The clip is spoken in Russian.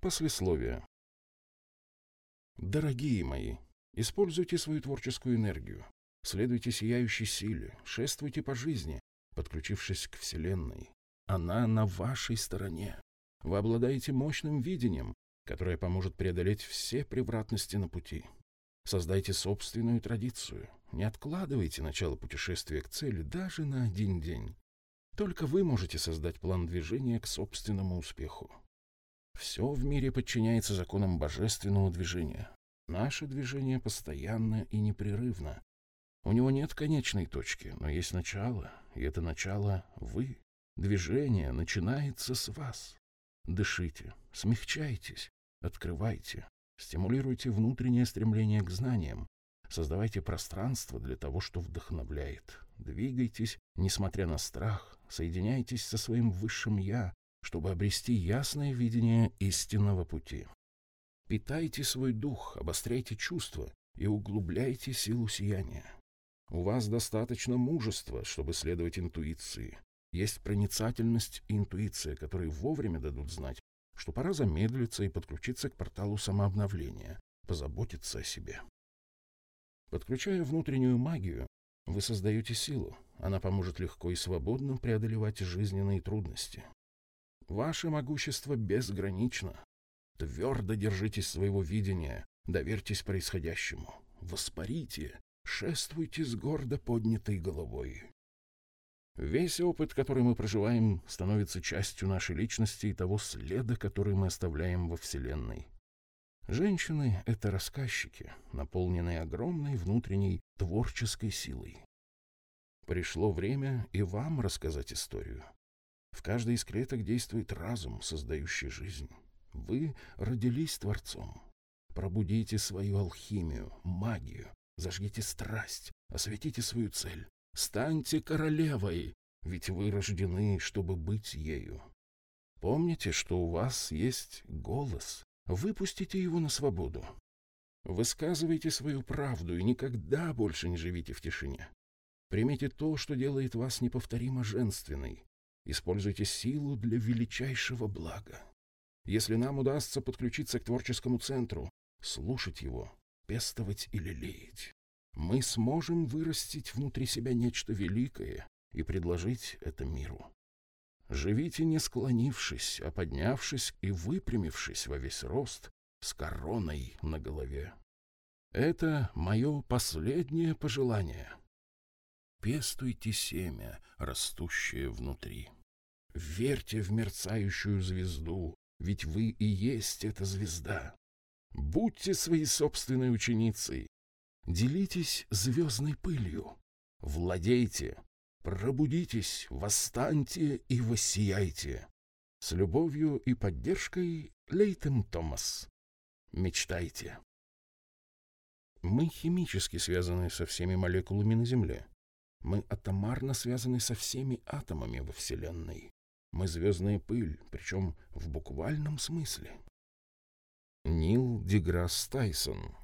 Послесловие. Дорогие мои, используйте свою творческую энергию. Следуйте сияющей силе, шествуйте по жизни, подключившись к Вселенной. Она на вашей стороне. Вы обладаете мощным видением, которое поможет преодолеть все превратности на пути. Создайте собственную традицию. Не откладывайте начало путешествия к цели даже на один день. Только вы можете создать план движения к собственному успеху. Все в мире подчиняется законам божественного движения. Наше движение постоянно и непрерывно. У него нет конечной точки, но есть начало, и это начало — вы. Движение начинается с вас. Дышите, смягчайтесь, открывайте, стимулируйте внутреннее стремление к знаниям, создавайте пространство для того, что вдохновляет. Двигайтесь, несмотря на страх, соединяйтесь со своим высшим «я», чтобы обрести ясное видение истинного пути. Питайте свой дух, обостряйте чувства и углубляйте силу сияния. У вас достаточно мужества, чтобы следовать интуиции. Есть проницательность и интуиция, которые вовремя дадут знать, что пора замедлиться и подключиться к порталу самообновления, позаботиться о себе. Подключая внутреннюю магию, вы создаете силу. Она поможет легко и свободно преодолевать жизненные трудности. Ваше могущество безгранично. Твердо держитесь своего видения, доверьтесь происходящему. Воспарите, шествуйте с гордо поднятой головой. Весь опыт, который мы проживаем, становится частью нашей личности и того следа, который мы оставляем во Вселенной. Женщины — это рассказчики, наполненные огромной внутренней творческой силой. Пришло время и вам рассказать историю. В каждой из клеток действует разум, создающий жизнь. Вы родились Творцом. Пробудите свою алхимию, магию, зажгите страсть, осветите свою цель. Станьте королевой, ведь вы рождены, чтобы быть ею. Помните, что у вас есть голос. Выпустите его на свободу. Высказывайте свою правду и никогда больше не живите в тишине. Примите то, что делает вас неповторимо женственной. Используйте силу для величайшего блага. Если нам удастся подключиться к творческому центру, слушать его, пестовать или лелеять, мы сможем вырастить внутри себя нечто великое и предложить это миру. Живите не склонившись, а поднявшись и выпрямившись во весь рост с короной на голове. Это мое последнее пожелание. Пестуйте семя, растущее внутри. Верьте в мерцающую звезду, ведь вы и есть эта звезда. Будьте своей собственной ученицей. Делитесь звездной пылью. Владейте. Пробудитесь, восстаньте и воссияйте. С любовью и поддержкой Лейтем Томас. Мечтайте. Мы химически связаны со всеми молекулами на Земле. Мы атомарно связаны со всеми атомами во Вселенной. Мы звездная пыль, причем в буквальном смысле. Нил Деграсс Тайсон